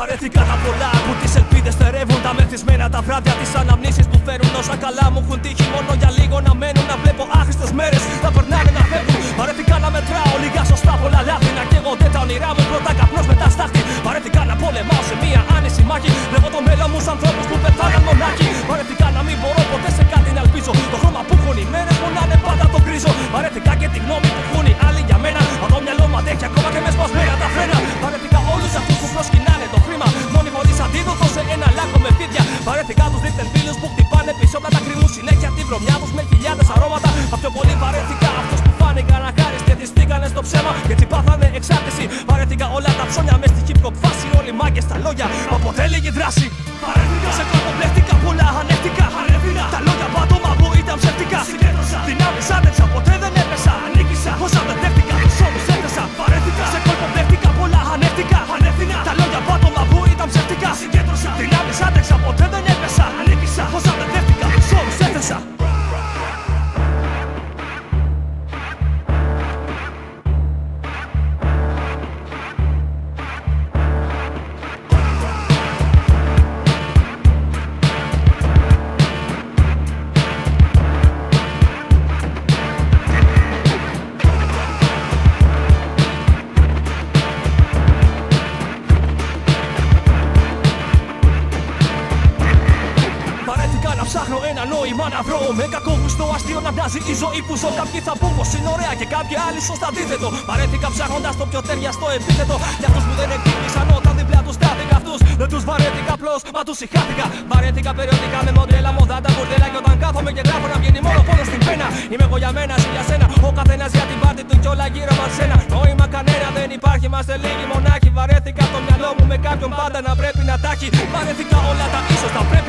Βαρέθηκα τα πολλά που τις ελπίδες θερεύουν. Τα μεθυσμένα τα βράδια, τις αναμνήσεις που φέρουν. Όσα καλά μου έχουν τύχει μόνο για λίγο να μένουν. Να βλέπω άχρηστες μέρες να περνάνε να φεύγουν. Βαρέθηκα να μετράω λίγα σωστά πολλά λάθη. Να καίγονται τα όνειρά μου πρώτα καπνός μετά στάχτη. Βαρέθηκα να πολεμάω σε μία άνεση μάχη. Βλέπω το μέλλον μου ανθρώπους που πεθάναν μονάχοι. Βαρέθηκα να μην μπορώ ποτέ σε κάτι να ελπίζω. Το χρώμα που έχουν οι μέρες μου να είναι πάντα το γκρίζο. Βαρέθηκα που χτυπάνε πίσω από τα κρυμούν συνέχεια τη βρωμιά τους με χιλιάδες αρώματα. Μα πιο πολύ βαρέθηκα αυτούς που φάνηκαν αχάριστοι και τι στήκανε στο ψέμα και τι πάθανε εξάρτηση. Ψάχνω ένα νόημα να βρω. Με κακό γουστό αστείο να μοιάζει η ζωή που ζω. Κάποιοι θα πούν πως είναι ωραία και κάποιοι άλλοι στο αντίθετο. Βαρέθηκα ψάχνοντας το πιο ταιριαστό επίθετο. Για αυτούς που δεν εκτίμησαν όταν δίπλα τους στάθηκα. Αυτούς δεν τους βαρέθηκα απλώς μα τους συχάθηκα. Βαρέθηκα περιοδικά με μοντέλα μοδά τα μπουρδέλα Και όταν κάθομαι και γράφω να βγαίνει μόνο πόνο στην πένα. Είμαι εγώ για μένα, εσύ για σένα. Ο καθένας για την πάρτη του κι όλα γύρω μας σένα. Νόημα κανένα δεν υπάρχει, είμαστε λίγοι μονάχοι. Βαρέθηκα το μυαλό μου με κάποιον πάντα να πρέπει να τάχει Βαρέθηκα όλα τα ίσως θα πρέπει